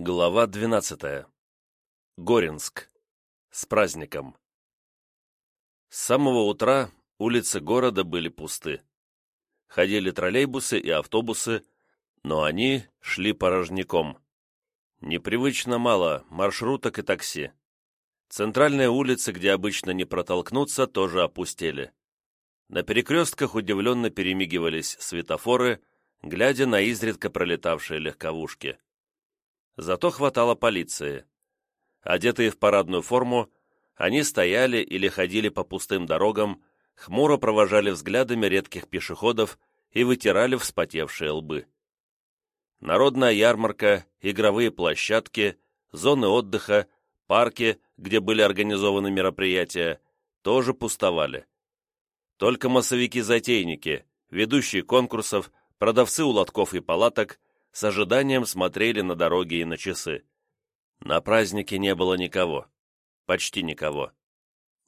Глава 12. Горинск. С праздником. С самого утра улицы города были пусты. Ходили троллейбусы и автобусы, но они шли порожняком. Непривычно мало маршруток и такси. Центральные улицы, где обычно не протолкнуться, тоже опустели. На перекрестках удивленно перемигивались светофоры, глядя на изредка пролетавшие легковушки. Зато хватало полиции. Одетые в парадную форму, они стояли или ходили по пустым дорогам, хмуро провожали взглядами редких пешеходов и вытирали вспотевшие лбы. Народная ярмарка, игровые площадки, зоны отдыха, парки, где были организованы мероприятия, тоже пустовали. Только массовики-затейники, ведущие конкурсов, продавцы у лотков и палаток с ожиданием смотрели на дороги и на часы. На празднике не было никого. Почти никого.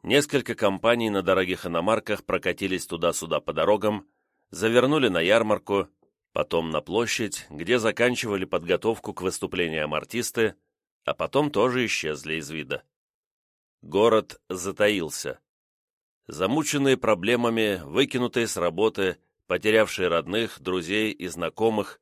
Несколько компаний на дорогих иномарках прокатились туда-сюда по дорогам, завернули на ярмарку, потом на площадь, где заканчивали подготовку к выступлениям артисты, а потом тоже исчезли из вида. Город затаился. Замученные проблемами, выкинутые с работы, потерявшие родных, друзей и знакомых,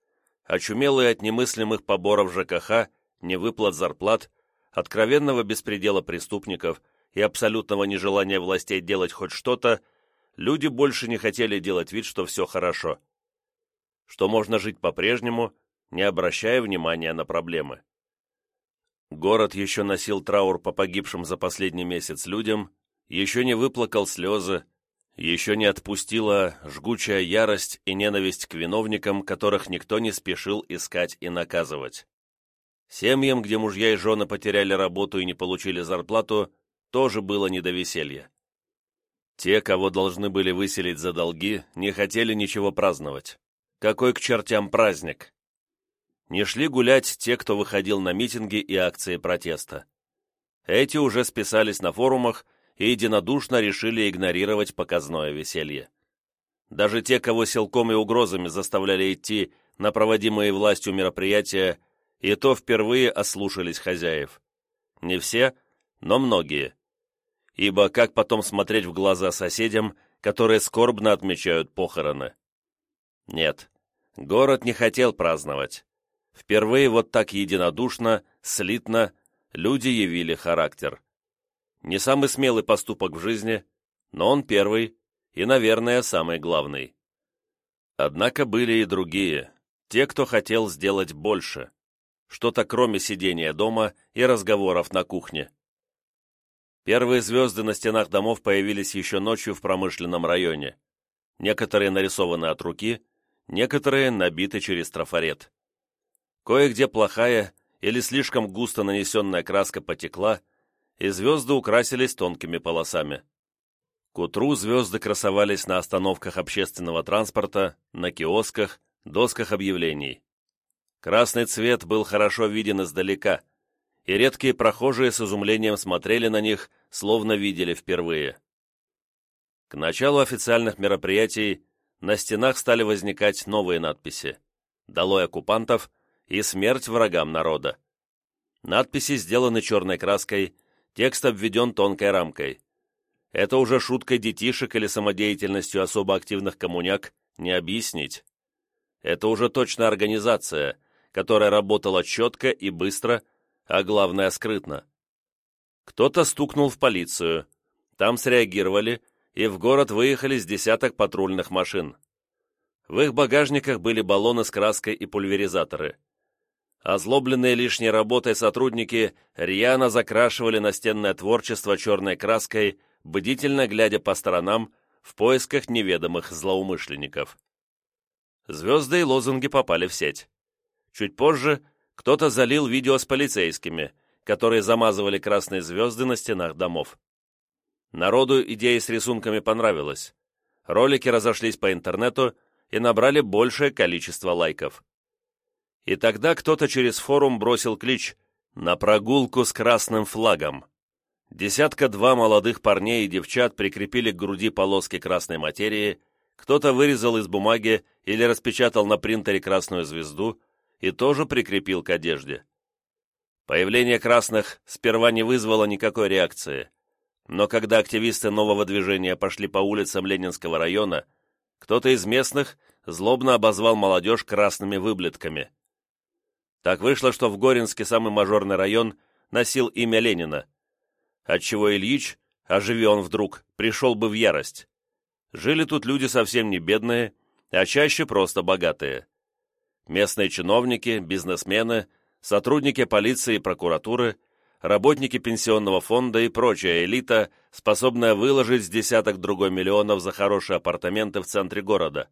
очумелые от немыслимых поборов ЖКХ, невыплат зарплат, откровенного беспредела преступников и абсолютного нежелания властей делать хоть что-то, люди больше не хотели делать вид, что все хорошо. Что можно жить по-прежнему, не обращая внимания на проблемы. Город еще носил траур по погибшим за последний месяц людям, еще не выплакал слезы, еще не отпустила жгучая ярость и ненависть к виновникам, которых никто не спешил искать и наказывать. Семьям, где мужья и жены потеряли работу и не получили зарплату, тоже было не до веселья. Те, кого должны были выселить за долги, не хотели ничего праздновать. Какой к чертям праздник? Не шли гулять те, кто выходил на митинги и акции протеста. Эти уже списались на форумах и единодушно решили игнорировать показное веселье. Даже те, кого силком и угрозами заставляли идти на проводимые властью мероприятия, и то впервые ослушались хозяев. Не все, но многие. Ибо как потом смотреть в глаза соседям, которые скорбно отмечают похороны? Нет, город не хотел праздновать. Впервые вот так единодушно, слитно люди явили характер. Не самый смелый поступок в жизни, но он первый и, наверное, самый главный. Однако были и другие, те, кто хотел сделать больше, что-то кроме сидения дома и разговоров на кухне. Первые звезды на стенах домов появились еще ночью в промышленном районе. Некоторые нарисованы от руки, некоторые набиты через трафарет. Кое-где плохая или слишком густо нанесенная краска потекла, и звезды украсились тонкими полосами. К утру звезды красовались на остановках общественного транспорта, на киосках, досках объявлений. Красный цвет был хорошо виден издалека, и редкие прохожие с изумлением смотрели на них, словно видели впервые. К началу официальных мероприятий на стенах стали возникать новые надписи «Долой оккупантов» и «Смерть врагам народа». Надписи сделаны черной краской Текст обведен тонкой рамкой. Это уже шуткой детишек или самодеятельностью особо активных коммуняк не объяснить. Это уже точно организация, которая работала четко и быстро, а главное скрытно. Кто-то стукнул в полицию, там среагировали, и в город выехали с десяток патрульных машин. В их багажниках были баллоны с краской и пульверизаторы. Озлобленные лишней работой сотрудники рьяно закрашивали настенное творчество черной краской, бдительно глядя по сторонам в поисках неведомых злоумышленников. Звезды и лозунги попали в сеть. Чуть позже кто-то залил видео с полицейскими, которые замазывали красные звезды на стенах домов. Народу идея с рисунками понравилась. Ролики разошлись по интернету и набрали большее количество лайков. И тогда кто-то через форум бросил клич «На прогулку с красным флагом». Десятка-два молодых парней и девчат прикрепили к груди полоски красной материи, кто-то вырезал из бумаги или распечатал на принтере красную звезду и тоже прикрепил к одежде. Появление красных сперва не вызвало никакой реакции, но когда активисты нового движения пошли по улицам Ленинского района, кто-то из местных злобно обозвал молодежь красными выблетками. Так вышло, что в Горинске самый мажорный район носил имя Ленина, отчего Ильич, оживи он вдруг, пришел бы в ярость. Жили тут люди совсем не бедные, а чаще просто богатые. Местные чиновники, бизнесмены, сотрудники полиции и прокуратуры, работники пенсионного фонда и прочая элита, способная выложить с десяток другой миллионов за хорошие апартаменты в центре города.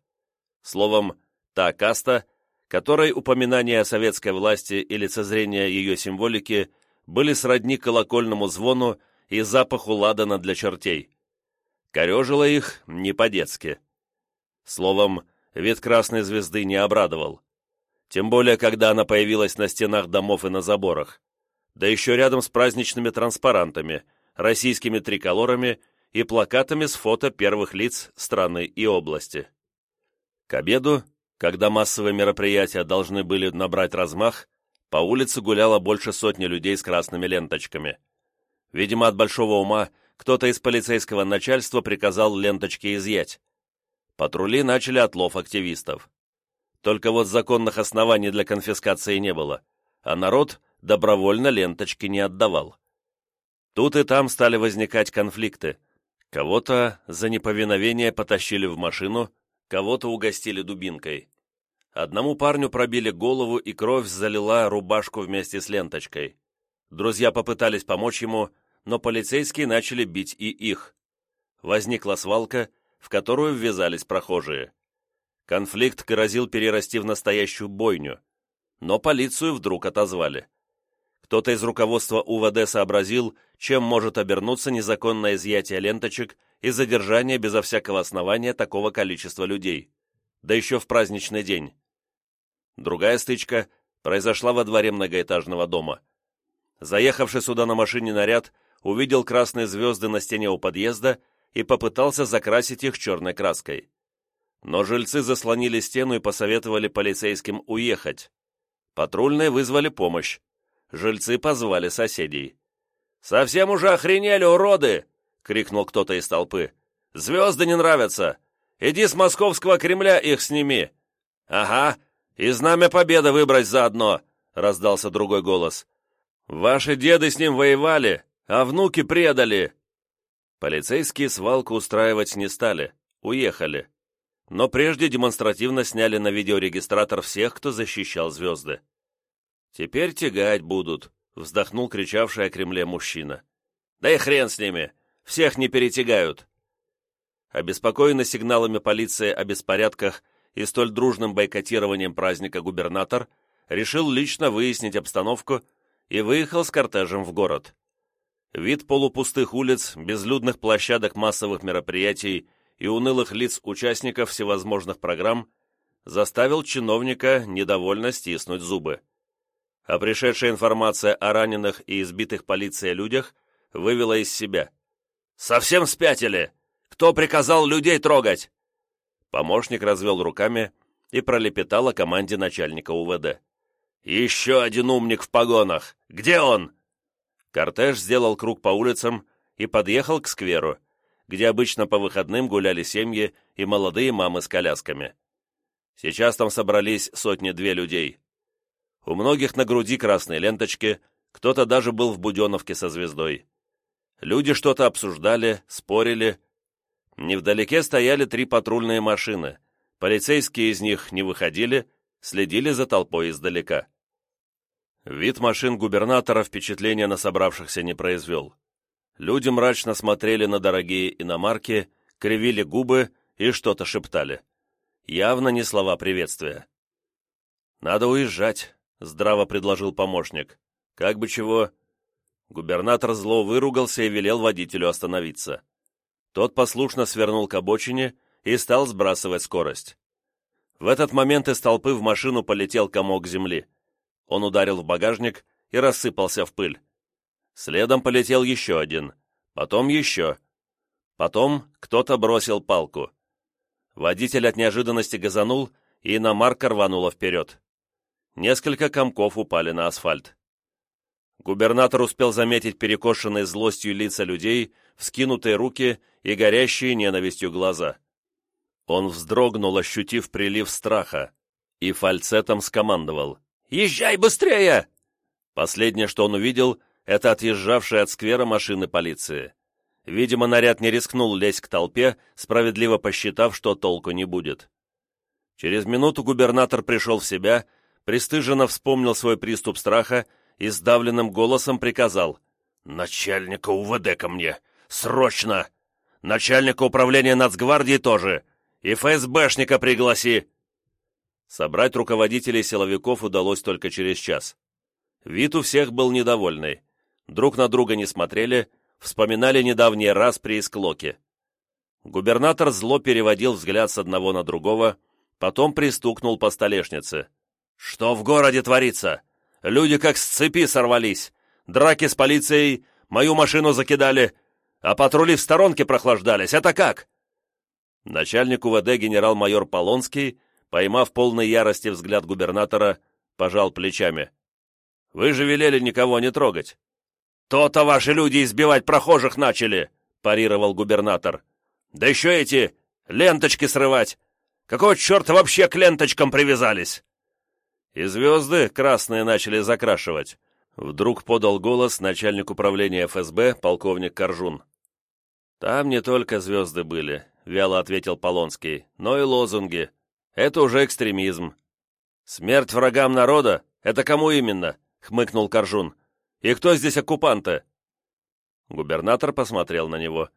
Словом, та каста, которой упоминание о советской власти и лицезрение ее символики были сродни колокольному звону и запаху ладана для чертей. Корежило их не по-детски. Словом, вид красной звезды не обрадовал. Тем более, когда она появилась на стенах домов и на заборах. Да еще рядом с праздничными транспарантами, российскими триколорами и плакатами с фото первых лиц страны и области. К обеду, когда массовые мероприятия должны были набрать размах, по улице гуляло больше сотни людей с красными ленточками. Видимо, от большого ума кто-то из полицейского начальства приказал ленточки изъять. Патрули начали отлов активистов. Только вот законных оснований для конфискации не было, а народ добровольно ленточки не отдавал. Тут и там стали возникать конфликты. Кого-то за неповиновение потащили в машину, кого-то угостили дубинкой. Одному парню пробили голову, и кровь залила рубашку вместе с ленточкой. Друзья попытались помочь ему, но полицейские начали бить и их. Возникла свалка, в которую ввязались прохожие. Конфликт грозил перерасти в настоящую бойню, но полицию вдруг отозвали. Кто-то из руководства УВД сообразил, чем может обернуться незаконное изъятие ленточек и задержание безо всякого основания такого количества людей, да еще в праздничный день. Другая стычка произошла во дворе многоэтажного дома. Заехавший сюда на машине наряд увидел красные звезды на стене у подъезда и попытался закрасить их черной краской. Но жильцы заслонили стену и посоветовали полицейским уехать. Патрульные вызвали помощь. Жильцы позвали соседей. «Совсем уже охренели, уроды!» — крикнул кто-то из толпы. «Звезды не нравятся! Иди с московского Кремля их сними!» «Ага, и знамя победы выбрать заодно!» — раздался другой голос. «Ваши деды с ним воевали, а внуки предали!» Полицейские свалку устраивать не стали, уехали но прежде демонстративно сняли на видеорегистратор всех, кто защищал звезды. «Теперь тягать будут», — вздохнул кричавший о Кремле мужчина. «Да и хрен с ними! Всех не перетягают!» Обеспокоенный сигналами полиции о беспорядках и столь дружным бойкотированием праздника губернатор решил лично выяснить обстановку и выехал с кортежем в город. Вид полупустых улиц, безлюдных площадок массовых мероприятий и унылых лиц участников всевозможных программ заставил чиновника недовольно стиснуть зубы. А пришедшая информация о раненых и избитых полицией людях вывела из себя. «Совсем спятили! Кто приказал людей трогать?» Помощник развел руками и пролепетал о команде начальника УВД. «Еще один умник в погонах! Где он?» Кортеж сделал круг по улицам и подъехал к скверу, где обычно по выходным гуляли семьи и молодые мамы с колясками. Сейчас там собрались сотни-две людей. У многих на груди красные ленточки, кто-то даже был в Буденовке со звездой. Люди что-то обсуждали, спорили. Невдалеке стояли три патрульные машины. Полицейские из них не выходили, следили за толпой издалека. Вид машин губернатора впечатления на собравшихся не произвел. Люди мрачно смотрели на дорогие иномарки, кривили губы и что-то шептали. Явно не слова приветствия. «Надо уезжать», — здраво предложил помощник. «Как бы чего...» Губернатор зло выругался и велел водителю остановиться. Тот послушно свернул к обочине и стал сбрасывать скорость. В этот момент из толпы в машину полетел комок земли. Он ударил в багажник и рассыпался в пыль. Следом полетел еще один, потом еще. Потом кто-то бросил палку. Водитель от неожиданности газанул, и иномарка рванула вперед. Несколько комков упали на асфальт. Губернатор успел заметить перекошенные злостью лица людей, вскинутые руки и горящие ненавистью глаза. Он вздрогнул, ощутив прилив страха, и фальцетом скомандовал «Езжай быстрее!». Последнее, что он увидел, это отъезжавшие от сквера машины полиции. Видимо, наряд не рискнул лезть к толпе, справедливо посчитав, что толку не будет. Через минуту губернатор пришел в себя, пристыженно вспомнил свой приступ страха и сдавленным голосом приказал «Начальника УВД ко мне! Срочно! Начальника управления нацгвардии тоже! И ФСБшника пригласи!» Собрать руководителей силовиков удалось только через час. Вид у всех был недовольный. Друг на друга не смотрели, вспоминали недавний раз при Исклоке. Губернатор зло переводил взгляд с одного на другого, потом пристукнул по столешнице. «Что в городе творится? Люди как с цепи сорвались. Драки с полицией, мою машину закидали, а патрули в сторонке прохлаждались. Это как?» Начальник УВД генерал-майор Полонский, поймав полной ярости взгляд губернатора, пожал плечами. «Вы же велели никого не трогать. «То-то ваши люди избивать прохожих начали!» – парировал губернатор. «Да еще эти ленточки срывать! Какого черта вообще к ленточкам привязались?» И звезды красные начали закрашивать. Вдруг подал голос начальник управления ФСБ, полковник Коржун. «Там не только звезды были», — вяло ответил Полонский, — «но и лозунги. Это уже экстремизм». «Смерть врагам народа? Это кому именно?» — хмыкнул Коржун. И кто здесь оккупанты?» Губернатор посмотрел на него.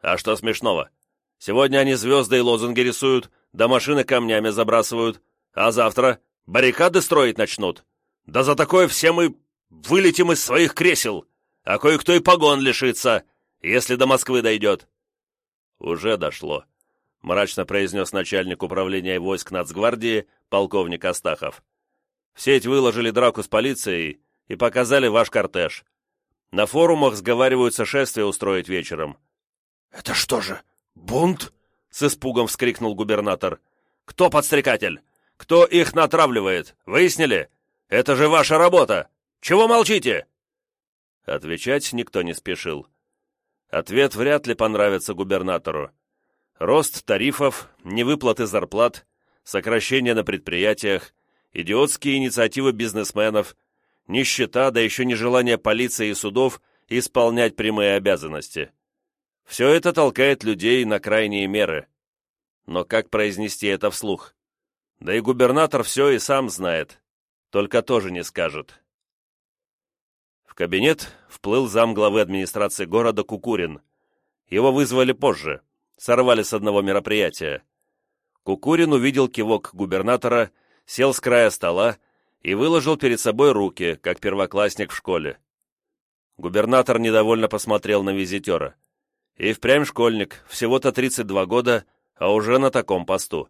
«А что смешного? Сегодня они звезды и лозунги рисуют, да машины камнями забрасывают, а завтра баррикады строить начнут. Да за такое все мы вылетим из своих кресел, а кое-кто и погон лишится, если до Москвы дойдет». «Уже дошло», — мрачно произнес начальник управления войск Нацгвардии полковник Астахов. «В сеть выложили драку с полицией, и показали ваш кортеж. На форумах сговариваются шествие устроить вечером». «Это что же, бунт?» — с испугом вскрикнул губернатор. «Кто подстрекатель? Кто их натравливает? Выяснили? Это же ваша работа! Чего молчите?» Отвечать никто не спешил. Ответ вряд ли понравится губернатору. Рост тарифов, невыплаты зарплат, сокращения на предприятиях, идиотские инициативы бизнесменов — нищета, да еще нежелание полиции и судов исполнять прямые обязанности. Все это толкает людей на крайние меры. Но как произнести это вслух? Да и губернатор все и сам знает, только тоже не скажет. В кабинет вплыл зам главы администрации города Кукурин. Его вызвали позже, сорвали с одного мероприятия. Кукурин увидел кивок губернатора, сел с края стола и выложил перед собой руки, как первоклассник в школе. Губернатор недовольно посмотрел на визитера. И впрямь школьник, всего-то 32 года, а уже на таком посту.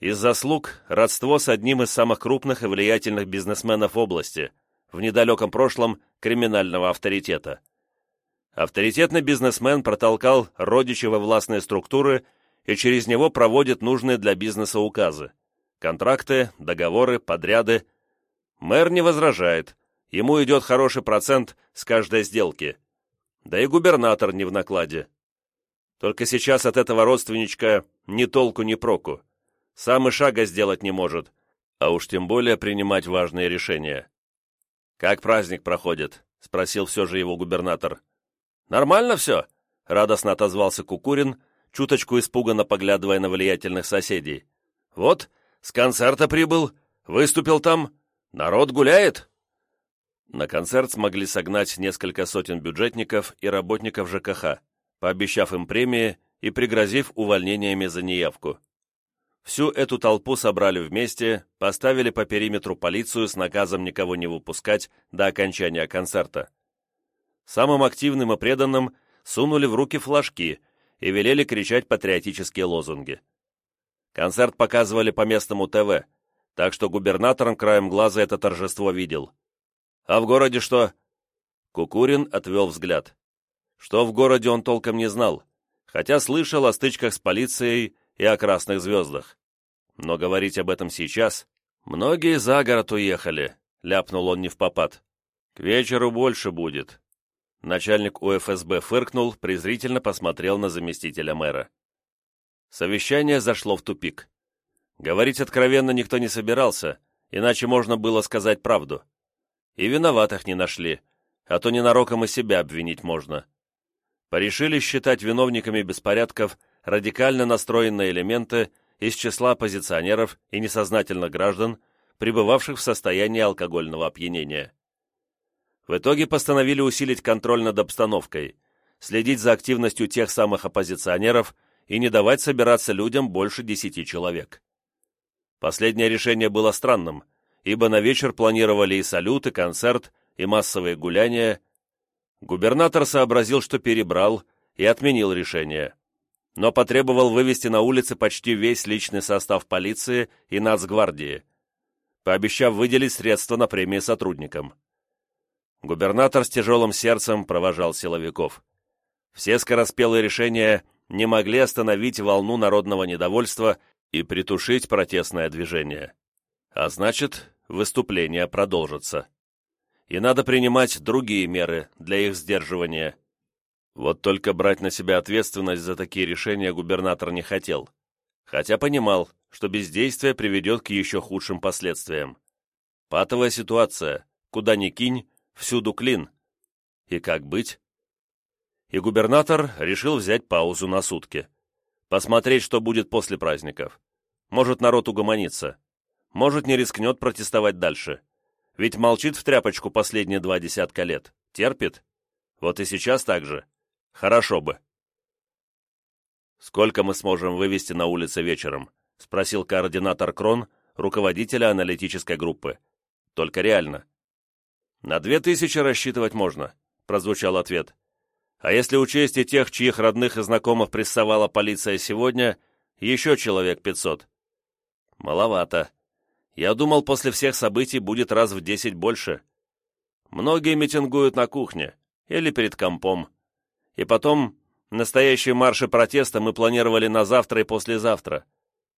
Из заслуг родство с одним из самых крупных и влиятельных бизнесменов области, в недалеком прошлом криминального авторитета. Авторитетный бизнесмен протолкал родичи во властные структуры и через него проводит нужные для бизнеса указы. Контракты, договоры, подряды, Мэр не возражает, ему идет хороший процент с каждой сделки. Да и губернатор не в накладе. Только сейчас от этого родственничка ни толку, ни проку. Сам и шага сделать не может, а уж тем более принимать важные решения. «Как праздник проходит?» — спросил все же его губернатор. «Нормально все?» — радостно отозвался Кукурин, чуточку испуганно поглядывая на влиятельных соседей. «Вот, с концерта прибыл, выступил там, Народ гуляет!» На концерт смогли согнать несколько сотен бюджетников и работников ЖКХ, пообещав им премии и пригрозив увольнениями за неявку. Всю эту толпу собрали вместе, поставили по периметру полицию с наказом никого не выпускать до окончания концерта. Самым активным и преданным сунули в руки флажки и велели кричать патриотические лозунги. Концерт показывали по местному ТВ, так что губернатором краем глаза это торжество видел. А в городе что? Кукурин отвел взгляд. Что в городе он толком не знал, хотя слышал о стычках с полицией и о красных звездах. Но говорить об этом сейчас... Многие за город уехали, ляпнул он не в попад. К вечеру больше будет. Начальник УФСБ фыркнул, презрительно посмотрел на заместителя мэра. Совещание зашло в тупик. Говорить откровенно никто не собирался, иначе можно было сказать правду. И виноватых не нашли, а то ненароком и себя обвинить можно. Порешили считать виновниками беспорядков радикально настроенные элементы из числа оппозиционеров и несознательных граждан, пребывавших в состоянии алкогольного опьянения. В итоге постановили усилить контроль над обстановкой, следить за активностью тех самых оппозиционеров и не давать собираться людям больше десяти человек. Последнее решение было странным, ибо на вечер планировали и салют, и концерт, и массовые гуляния. Губернатор сообразил, что перебрал, и отменил решение. Но потребовал вывести на улицы почти весь личный состав полиции и нацгвардии, пообещав выделить средства на премии сотрудникам. Губернатор с тяжелым сердцем провожал силовиков. Все скороспелые решения не могли остановить волну народного недовольства и притушить протестное движение. А значит, выступления продолжатся. И надо принимать другие меры для их сдерживания. Вот только брать на себя ответственность за такие решения губернатор не хотел, хотя понимал, что бездействие приведет к еще худшим последствиям. Патовая ситуация, куда ни кинь, всюду клин. И как быть? И губернатор решил взять паузу на сутки. Посмотреть, что будет после праздников. Может, народ угомонится. Может, не рискнет протестовать дальше. Ведь молчит в тряпочку последние два десятка лет. Терпит. Вот и сейчас так же. Хорошо бы. «Сколько мы сможем вывести на улице вечером?» — спросил координатор Крон, руководителя аналитической группы. «Только реально». «На две тысячи рассчитывать можно», — прозвучал ответ. «А если учесть и тех, чьих родных и знакомых прессовала полиция сегодня, еще человек пятьсот». «Маловато. Я думал, после всех событий будет раз в десять больше. Многие митингуют на кухне или перед компом. И потом, настоящие марши протеста мы планировали на завтра и послезавтра.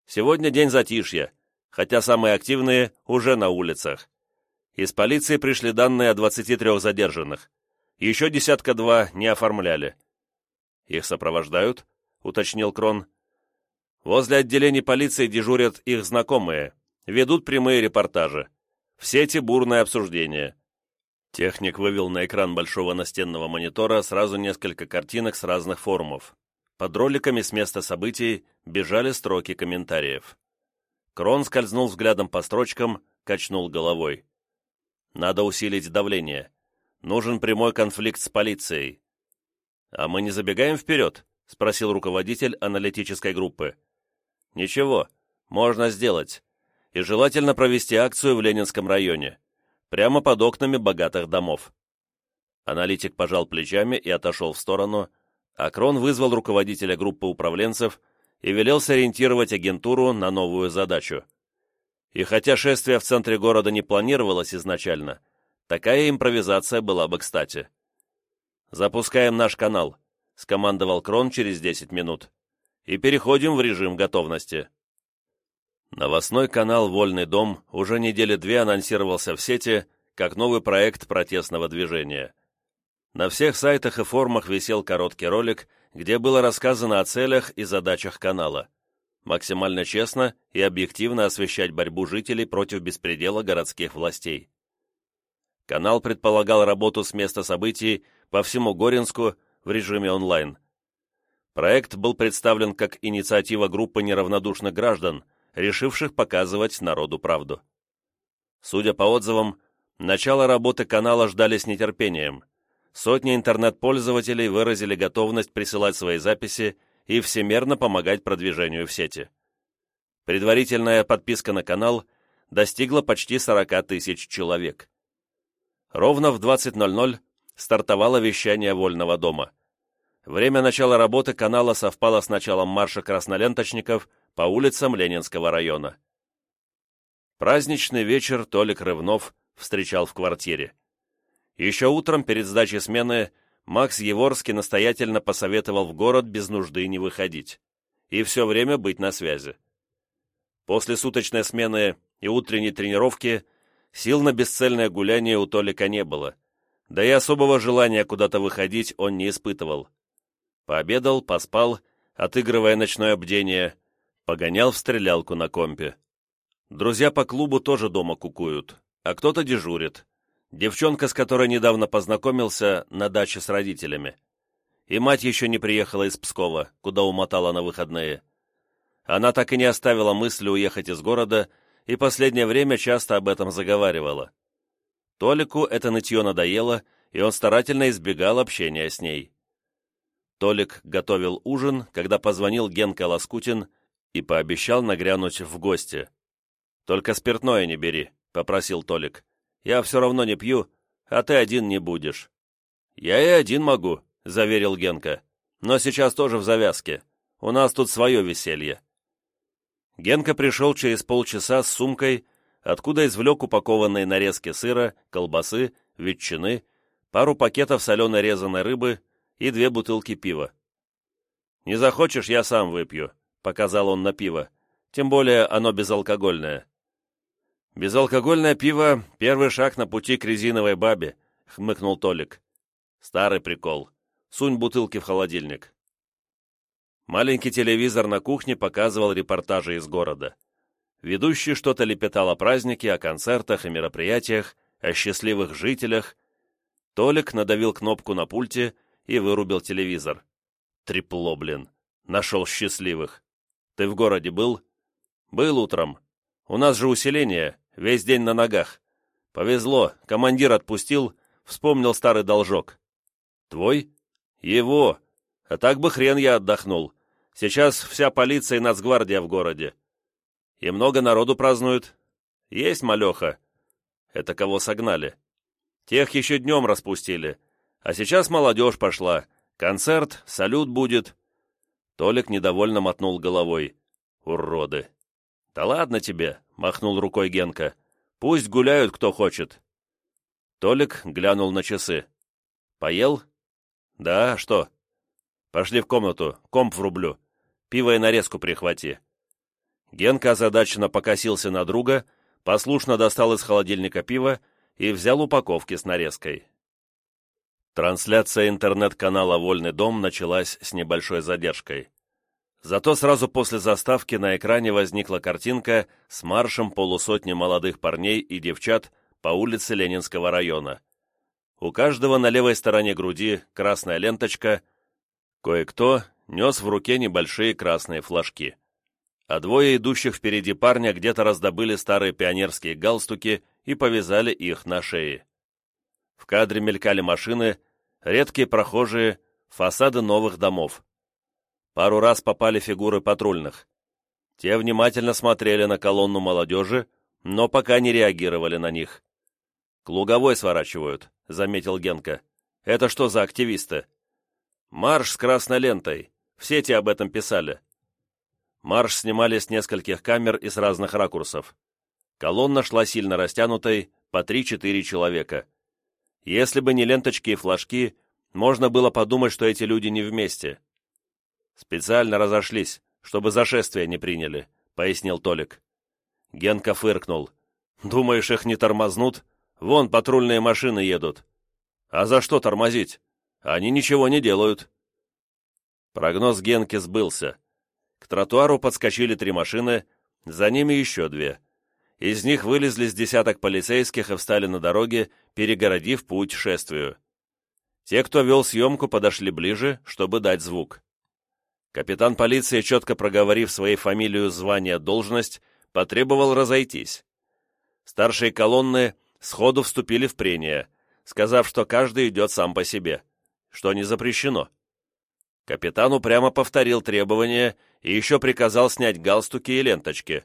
Сегодня день затишья, хотя самые активные уже на улицах. Из полиции пришли данные о 23 задержанных. Еще десятка-два не оформляли. «Их сопровождают?» — уточнил Крон. «Возле отделений полиции дежурят их знакомые, ведут прямые репортажи. В сети бурное обсуждение. Техник вывел на экран большого настенного монитора сразу несколько картинок с разных форумов. Под роликами с места событий бежали строки комментариев. Крон скользнул взглядом по строчкам, качнул головой. «Надо усилить давление. Нужен прямой конфликт с полицией». «А мы не забегаем вперед?» — спросил руководитель аналитической группы. «Ничего, можно сделать. И желательно провести акцию в Ленинском районе прямо под окнами богатых домов. Аналитик пожал плечами и отошел в сторону, а Крон вызвал руководителя группы управленцев и велел сориентировать агентуру на новую задачу. И хотя шествие в центре города не планировалось изначально, такая импровизация была бы кстати. «Запускаем наш канал», — скомандовал Крон через 10 минут, «и переходим в режим готовности». Новостной канал «Вольный дом» уже недели две анонсировался в сети как новый проект протестного движения. На всех сайтах и форумах висел короткий ролик, где было рассказано о целях и задачах канала. Максимально честно и объективно освещать борьбу жителей против беспредела городских властей. Канал предполагал работу с места событий по всему Горинску в режиме онлайн. Проект был представлен как инициатива группы неравнодушных граждан – решивших показывать народу правду. Судя по отзывам, начало работы канала ждали с нетерпением. Сотни интернет-пользователей выразили готовность присылать свои записи и всемерно помогать продвижению в сети. Предварительная подписка на канал достигла почти 40 тысяч человек. Ровно в 20.00 стартовало вещание Вольного дома. Время начала работы канала совпало с началом марша красноленточников по улицам Ленинского района. Праздничный вечер Толик Рывнов встречал в квартире. Еще утром перед сдачей смены Макс Еворский настоятельно посоветовал в город без нужды не выходить и все время быть на связи. После суточной смены и утренней тренировки сил на бесцельное гуляние у Толика не было, Да и особого желания куда-то выходить он не испытывал. Пообедал, поспал, отыгрывая ночное бдение, погонял в стрелялку на компе. Друзья по клубу тоже дома кукуют, а кто-то дежурит. Девчонка, с которой недавно познакомился, на даче с родителями. И мать еще не приехала из Пскова, куда умотала на выходные. Она так и не оставила мысли уехать из города и последнее время часто об этом заговаривала. Толику это нытье надоело, и он старательно избегал общения с ней. Толик готовил ужин, когда позвонил Генка Лоскутин и пообещал нагрянуть в гости. «Только спиртное не бери», — попросил Толик. «Я все равно не пью, а ты один не будешь». «Я и один могу», — заверил Генка. «Но сейчас тоже в завязке. У нас тут свое веселье». Генка пришел через полчаса с сумкой, откуда извлек упакованные нарезки сыра, колбасы, ветчины, пару пакетов соленой резаной рыбы и две бутылки пива. «Не захочешь, я сам выпью», — показал он на пиво. «Тем более оно безалкогольное». «Безалкогольное пиво — первый шаг на пути к резиновой бабе», — хмыкнул Толик. «Старый прикол. Сунь бутылки в холодильник». Маленький телевизор на кухне показывал репортажи из города. Ведущий что-то лепетал о празднике, о концертах и мероприятиях, о счастливых жителях. Толик надавил кнопку на пульте и вырубил телевизор. Трепло, блин. Нашел счастливых. Ты в городе был? Был утром. У нас же усиление, весь день на ногах. Повезло, командир отпустил, вспомнил старый должок. Твой? Его. А так бы хрен я отдохнул. Сейчас вся полиция и нацгвардия в городе. И много народу празднуют. Есть малеха. Это кого согнали. Тех еще днем распустили. А сейчас молодежь пошла. Концерт, салют будет. Толик недовольно мотнул головой. Уроды. Да ладно тебе, махнул рукой Генка. Пусть гуляют, кто хочет. Толик глянул на часы. Поел? Да, что? Пошли в комнату, комп врублю. Пиво и нарезку прихвати». Генка озадаченно покосился на друга, послушно достал из холодильника пиво и взял упаковки с нарезкой. Трансляция интернет-канала «Вольный дом» началась с небольшой задержкой. Зато сразу после заставки на экране возникла картинка с маршем полусотни молодых парней и девчат по улице Ленинского района. У каждого на левой стороне груди красная ленточка, кое-кто нес в руке небольшие красные флажки. А двое идущих впереди парня где-то раздобыли старые пионерские галстуки и повязали их на шее. В кадре мелькали машины, редкие прохожие, фасады новых домов. Пару раз попали фигуры патрульных. Те внимательно смотрели на колонну молодежи, но пока не реагировали на них. «К луговой сворачивают», — заметил Генка. «Это что за активисты?» «Марш с красной лентой. В сети об этом писали. Марш снимали с нескольких камер и с разных ракурсов. Колонна шла сильно растянутой, по 3-4 человека. Если бы не ленточки и флажки, можно было подумать, что эти люди не вместе. Специально разошлись, чтобы зашествие не приняли, пояснил Толик. Генка фыркнул. Думаешь, их не тормознут? Вон патрульные машины едут. А за что тормозить? Они ничего не делают. Прогноз Генки сбылся. К тротуару подскочили три машины, за ними еще две. Из них вылезли с десяток полицейских и встали на дороге, перегородив путь шествию. Те, кто вел съемку, подошли ближе, чтобы дать звук. Капитан полиции, четко проговорив своей фамилию, звание, должность, потребовал разойтись. Старшие колонны сходу вступили в прения, сказав, что каждый идет сам по себе, что не запрещено. Капитан упрямо повторил требования и еще приказал снять галстуки и ленточки.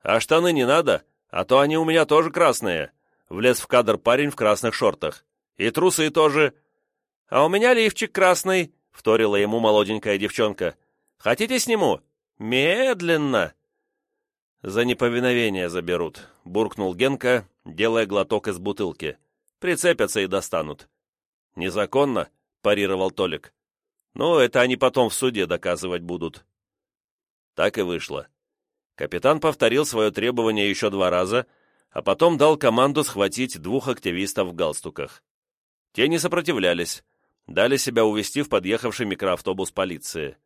«А штаны не надо, а то они у меня тоже красные», — влез в кадр парень в красных шортах. «И трусы тоже». «А у меня лифчик красный», — вторила ему молоденькая девчонка. «Хотите сниму?» «Медленно!» «За неповиновение заберут», — буркнул Генка, делая глоток из бутылки. «Прицепятся и достанут». «Незаконно», — парировал Толик. Ну, это они потом в суде доказывать будут. Так и вышло. Капитан повторил свое требование еще два раза, а потом дал команду схватить двух активистов в галстуках. Те не сопротивлялись, дали себя увести в подъехавший микроавтобус полиции.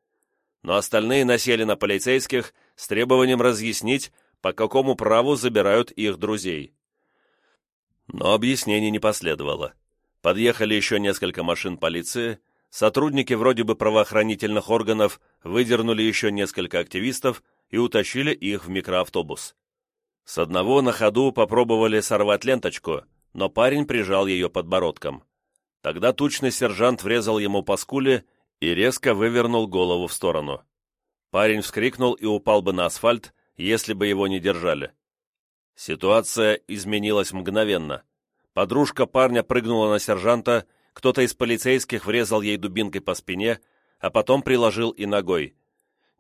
Но остальные насели на полицейских с требованием разъяснить, по какому праву забирают их друзей. Но объяснений не последовало. Подъехали еще несколько машин полиции, сотрудники вроде бы правоохранительных органов выдернули еще несколько активистов и утащили их в микроавтобус. С одного на ходу попробовали сорвать ленточку, но парень прижал ее подбородком. Тогда тучный сержант врезал ему по скуле и резко вывернул голову в сторону. Парень вскрикнул и упал бы на асфальт, если бы его не держали. Ситуация изменилась мгновенно. Подружка парня прыгнула на сержанта, кто-то из полицейских врезал ей дубинкой по спине, а потом приложил и ногой.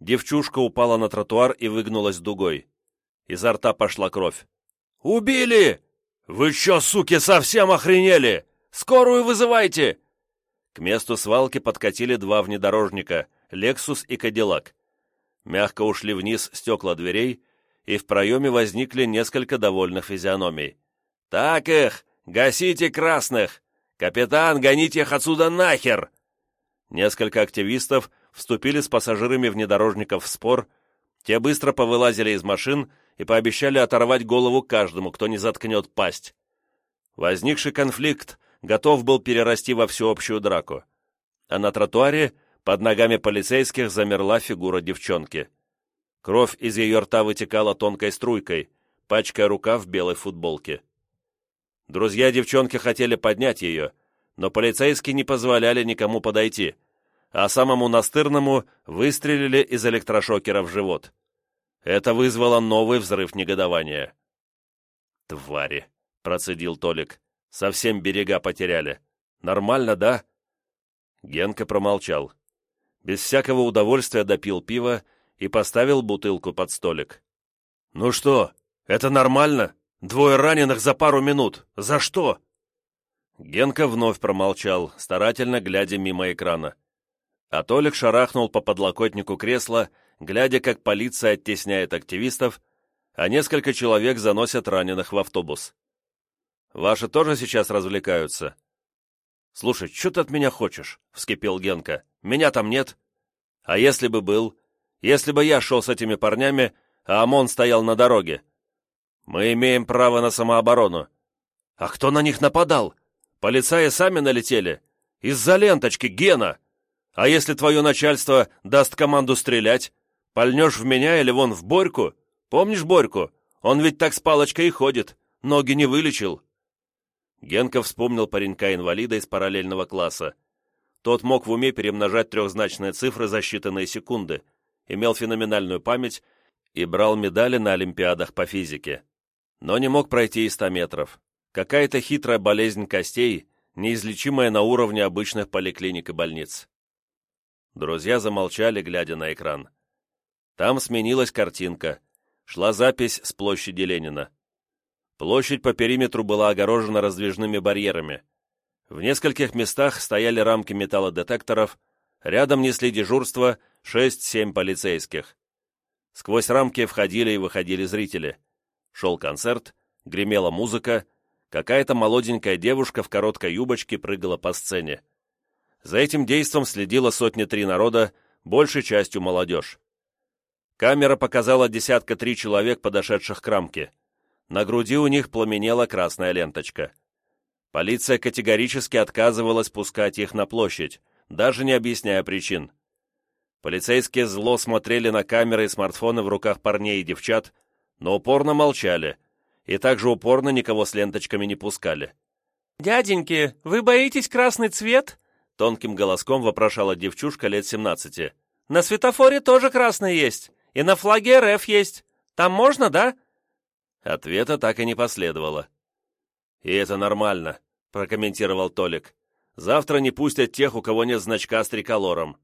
Девчушка упала на тротуар и выгнулась дугой. Изо рта пошла кровь. «Убили! Вы что, суки, совсем охренели? Скорую вызывайте!» К месту свалки подкатили два внедорожника «Лексус» и «Кадиллак». Мягко ушли вниз стекла дверей, и в проеме возникли несколько довольных физиономий. «Так их! Гасите красных! Капитан, гоните их отсюда нахер!» Несколько активистов вступили с пассажирами внедорожников в спор, те быстро повылазили из машин и пообещали оторвать голову каждому, кто не заткнет пасть. Возникший конфликт готов был перерасти во всеобщую драку. А на тротуаре под ногами полицейских замерла фигура девчонки. Кровь из ее рта вытекала тонкой струйкой, пачкая рука в белой футболке. Друзья девчонки хотели поднять ее, но полицейские не позволяли никому подойти, а самому настырному выстрелили из электрошокера в живот. Это вызвало новый взрыв негодования. «Твари!» — процедил Толик. «Совсем берега потеряли. Нормально, да?» Генка промолчал. Без всякого удовольствия допил пиво и поставил бутылку под столик. «Ну что, это нормально? Двое раненых за пару минут. За что?» Генка вновь промолчал, старательно глядя мимо экрана. А Толик шарахнул по подлокотнику кресла, глядя, как полиция оттесняет активистов, а несколько человек заносят раненых в автобус. «Ваши тоже сейчас развлекаются?» «Слушай, что ты от меня хочешь?» — вскипел Генка. «Меня там нет. А если бы был? Если бы я шел с этими парнями, а ОМОН стоял на дороге? Мы имеем право на самооборону. А кто на них нападал? Полицаи сами налетели. Из-за ленточки, Гена. А если твое начальство даст команду стрелять? Пальнешь в меня или вон в Борьку? Помнишь Борьку? Он ведь так с палочкой и ходит. Ноги не вылечил. Генка вспомнил паренька-инвалида из параллельного класса. Тот мог в уме перемножать трехзначные цифры за считанные секунды, имел феноменальную память и брал медали на Олимпиадах по физике. Но не мог пройти и ста метров. Какая-то хитрая болезнь костей, неизлечимая на уровне обычных поликлиник и больниц. Друзья замолчали, глядя на экран. Там сменилась картинка. Шла запись с площади Ленина. Площадь по периметру была огорожена раздвижными барьерами. В нескольких местах стояли рамки металлодетекторов, рядом несли дежурство 6-7 полицейских. Сквозь рамки входили и выходили зрители. Шел концерт, гремела музыка, какая-то молоденькая девушка в короткой юбочке прыгала по сцене. За этим действом следила сотня три народа, большей частью молодежь. Камера показала десятка три человек, подошедших к рамке. На груди у них пламенела красная ленточка. Полиция категорически отказывалась пускать их на площадь, даже не объясняя причин. Полицейские зло смотрели на камеры и смартфоны в руках парней и девчат, но упорно молчали, и также упорно никого с ленточками не пускали. «Дяденьки, вы боитесь красный цвет?» Тонким голоском вопрошала девчушка лет семнадцати. «На светофоре тоже красный есть, и на флаге РФ есть. Там можно, да?» Ответа так и не последовало. «И это нормально», — прокомментировал Толик. «Завтра не пустят тех, у кого нет значка с триколором».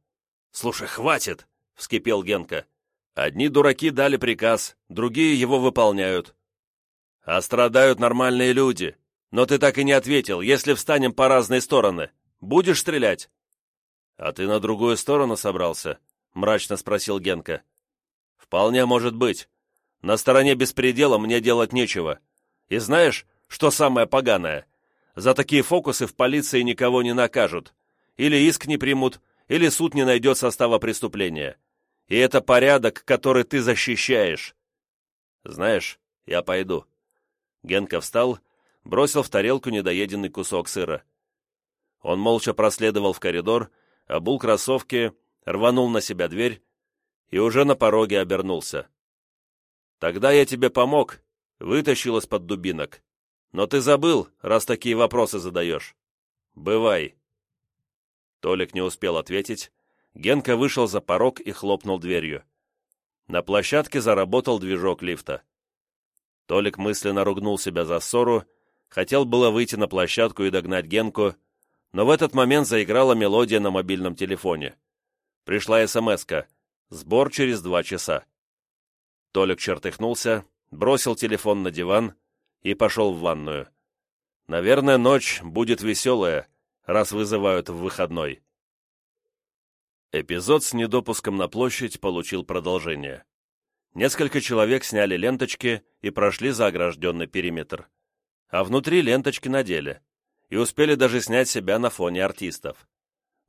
«Слушай, хватит!» — вскипел Генка. «Одни дураки дали приказ, другие его выполняют. А страдают нормальные люди. Но ты так и не ответил, если встанем по разные стороны. Будешь стрелять?» «А ты на другую сторону собрался?» — мрачно спросил Генка. «Вполне может быть. На стороне беспредела мне делать нечего. И знаешь, что самое поганое? За такие фокусы в полиции никого не накажут. Или иск не примут, или суд не найдет состава преступления. И это порядок, который ты защищаешь. Знаешь, я пойду. Генка встал, бросил в тарелку недоеденный кусок сыра. Он молча проследовал в коридор, обул кроссовки, рванул на себя дверь и уже на пороге обернулся. «Тогда я тебе помог, вытащил из-под дубинок. Но ты забыл, раз такие вопросы задаешь. Бывай». Толик не успел ответить. Генка вышел за порог и хлопнул дверью. На площадке заработал движок лифта. Толик мысленно ругнул себя за ссору, хотел было выйти на площадку и догнать Генку, но в этот момент заиграла мелодия на мобильном телефоне. Пришла смс -ка. «Сбор через два часа». Толик чертыхнулся, бросил телефон на диван и пошел в ванную. Наверное, ночь будет веселая, раз вызывают в выходной. Эпизод с недопуском на площадь получил продолжение. Несколько человек сняли ленточки и прошли за огражденный периметр. А внутри ленточки надели. И успели даже снять себя на фоне артистов.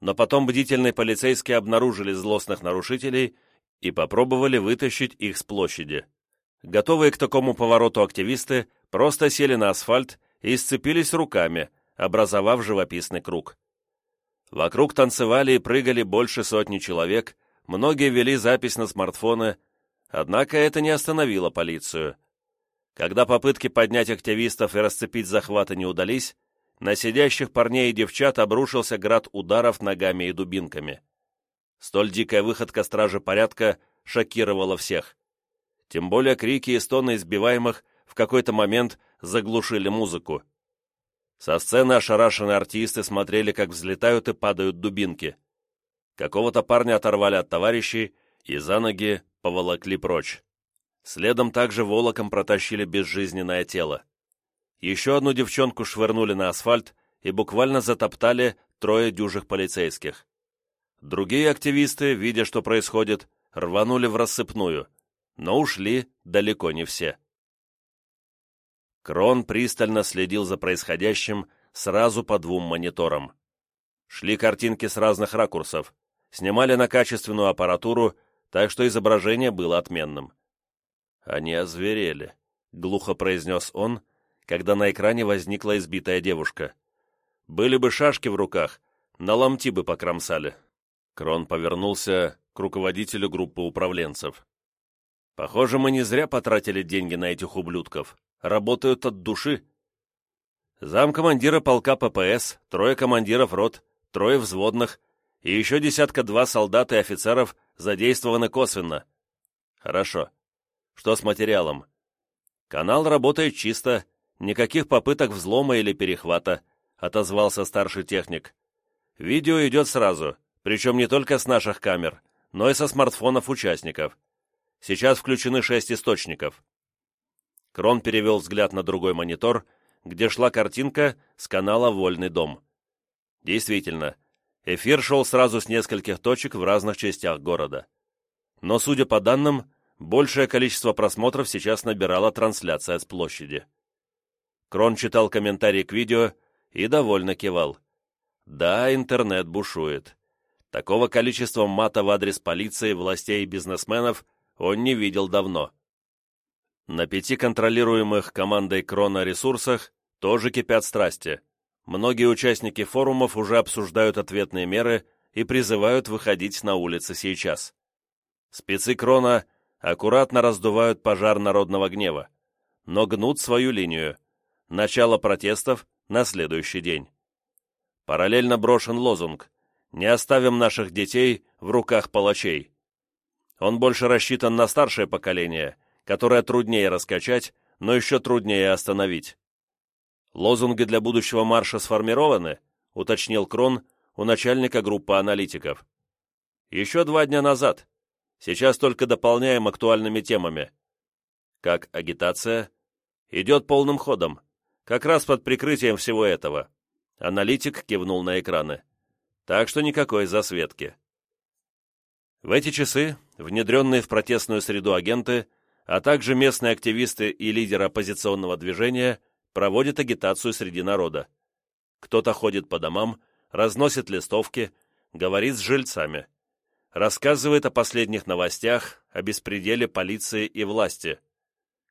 Но потом бдительные полицейские обнаружили злостных нарушителей и попробовали вытащить их с площади. Готовые к такому повороту активисты просто сели на асфальт и сцепились руками, образовав живописный круг. Вокруг танцевали и прыгали больше сотни человек, многие вели запись на смартфоны, однако это не остановило полицию. Когда попытки поднять активистов и расцепить захваты не удались, на сидящих парней и девчат обрушился град ударов ногами и дубинками. Столь дикая выходка стражи порядка шокировала всех. Тем более крики и стоны избиваемых в какой-то момент заглушили музыку. Со сцены ошарашенные артисты смотрели, как взлетают и падают дубинки. Какого-то парня оторвали от товарищей и за ноги поволокли прочь. Следом также волоком протащили безжизненное тело. Еще одну девчонку швырнули на асфальт и буквально затоптали трое дюжих полицейских. Другие активисты, видя, что происходит, рванули в рассыпную, но ушли далеко не все. Крон пристально следил за происходящим сразу по двум мониторам. Шли картинки с разных ракурсов, снимали на качественную аппаратуру, так что изображение было отменным. «Они озверели», — глухо произнес он, когда на экране возникла избитая девушка. «Были бы шашки в руках, на ломти бы покромсали». Крон повернулся к руководителю группы управленцев. «Похоже, мы не зря потратили деньги на этих ублюдков работают от души. Замкомандира полка ППС, трое командиров рот, трое взводных и еще десятка-два солдат и офицеров задействованы косвенно. Хорошо. Что с материалом? Канал работает чисто, никаких попыток взлома или перехвата, отозвался старший техник. Видео идет сразу, причем не только с наших камер, но и со смартфонов участников. Сейчас включены шесть источников. Крон перевел взгляд на другой монитор, где шла картинка с канала «Вольный дом». Действительно, эфир шел сразу с нескольких точек в разных частях города. Но, судя по данным, большее количество просмотров сейчас набирала трансляция с площади. Крон читал комментарии к видео и довольно кивал. Да, интернет бушует. Такого количества мата в адрес полиции, властей и бизнесменов он не видел давно. На пяти контролируемых командой Крона ресурсах тоже кипят страсти. Многие участники форумов уже обсуждают ответные меры и призывают выходить на улицы сейчас. Спецы Крона аккуратно раздувают пожар народного гнева, но гнут свою линию. Начало протестов на следующий день. Параллельно брошен лозунг «Не оставим наших детей в руках палачей». Он больше рассчитан на старшее поколение – которое труднее раскачать, но еще труднее остановить. Лозунги для будущего марша сформированы, уточнил Крон у начальника группы аналитиков. Еще два дня назад. Сейчас только дополняем актуальными темами. Как агитация? Идет полным ходом. Как раз под прикрытием всего этого. Аналитик кивнул на экраны. Так что никакой засветки. В эти часы внедренные в протестную среду агенты а также местные активисты и лидеры оппозиционного движения проводят агитацию среди народа. Кто-то ходит по домам, разносит листовки, говорит с жильцами. Рассказывает о последних новостях, о беспределе полиции и власти.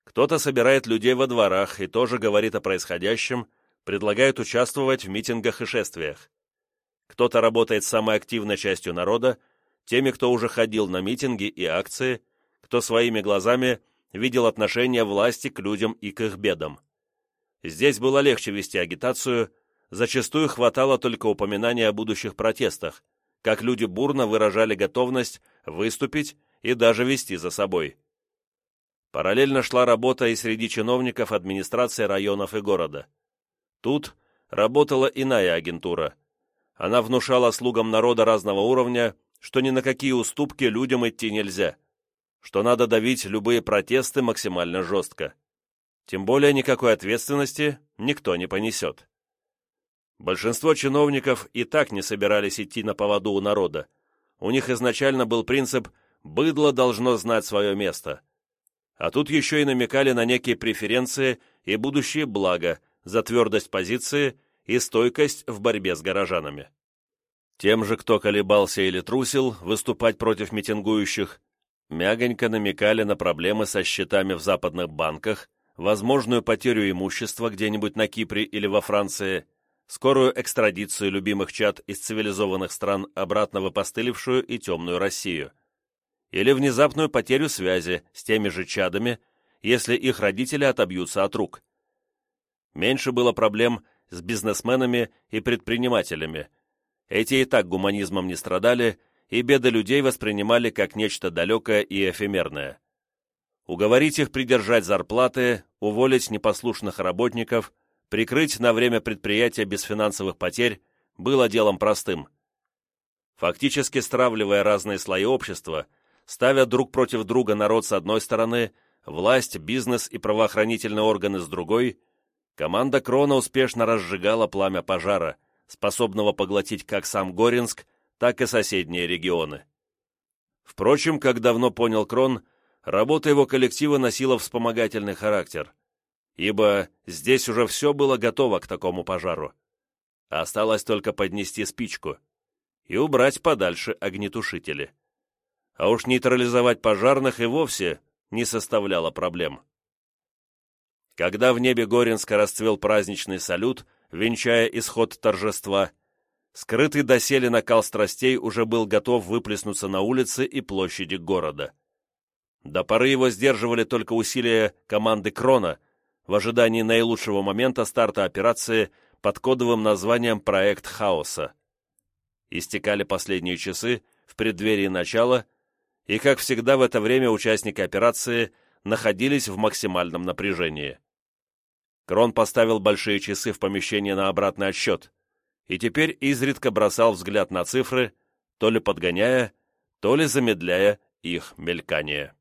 Кто-то собирает людей во дворах и тоже говорит о происходящем, предлагает участвовать в митингах и шествиях. Кто-то работает с самой активной частью народа, теми, кто уже ходил на митинги и акции, кто своими глазами видел отношение власти к людям и к их бедам. Здесь было легче вести агитацию, зачастую хватало только упоминания о будущих протестах, как люди бурно выражали готовность выступить и даже вести за собой. Параллельно шла работа и среди чиновников администрации районов и города. Тут работала иная агентура. Она внушала слугам народа разного уровня, что ни на какие уступки людям идти нельзя, что надо давить любые протесты максимально жестко. Тем более никакой ответственности никто не понесет. Большинство чиновников и так не собирались идти на поводу у народа. У них изначально был принцип «быдло должно знать свое место». А тут еще и намекали на некие преференции и будущие блага за твердость позиции и стойкость в борьбе с горожанами. Тем же, кто колебался или трусил выступать против митингующих, мягонько намекали на проблемы со счетами в западных банках, возможную потерю имущества где-нибудь на Кипре или во Франции – скорую экстрадицию любимых чад из цивилизованных стран обратно в опостылевшую и темную Россию, или внезапную потерю связи с теми же чадами, если их родители отобьются от рук. Меньше было проблем с бизнесменами и предпринимателями. Эти и так гуманизмом не страдали, и беды людей воспринимали как нечто далекое и эфемерное. Уговорить их придержать зарплаты, уволить непослушных работников – прикрыть на время предприятия без финансовых потерь было делом простым. Фактически стравливая разные слои общества, ставя друг против друга народ с одной стороны, власть, бизнес и правоохранительные органы с другой, команда Крона успешно разжигала пламя пожара, способного поглотить как сам Горинск, так и соседние регионы. Впрочем, как давно понял Крон, работа его коллектива носила вспомогательный характер ибо здесь уже все было готово к такому пожару. Осталось только поднести спичку и убрать подальше огнетушители. А уж нейтрализовать пожарных и вовсе не составляло проблем. Когда в небе Горинска расцвел праздничный салют, венчая исход торжества, скрытый доселе накал страстей уже был готов выплеснуться на улицы и площади города. До поры его сдерживали только усилия команды Крона, в ожидании наилучшего момента старта операции под кодовым названием «Проект Хаоса». Истекали последние часы в преддверии начала, и, как всегда, в это время участники операции находились в максимальном напряжении. Крон поставил большие часы в помещение на обратный отсчет, и теперь изредка бросал взгляд на цифры, то ли подгоняя, то ли замедляя их мелькание.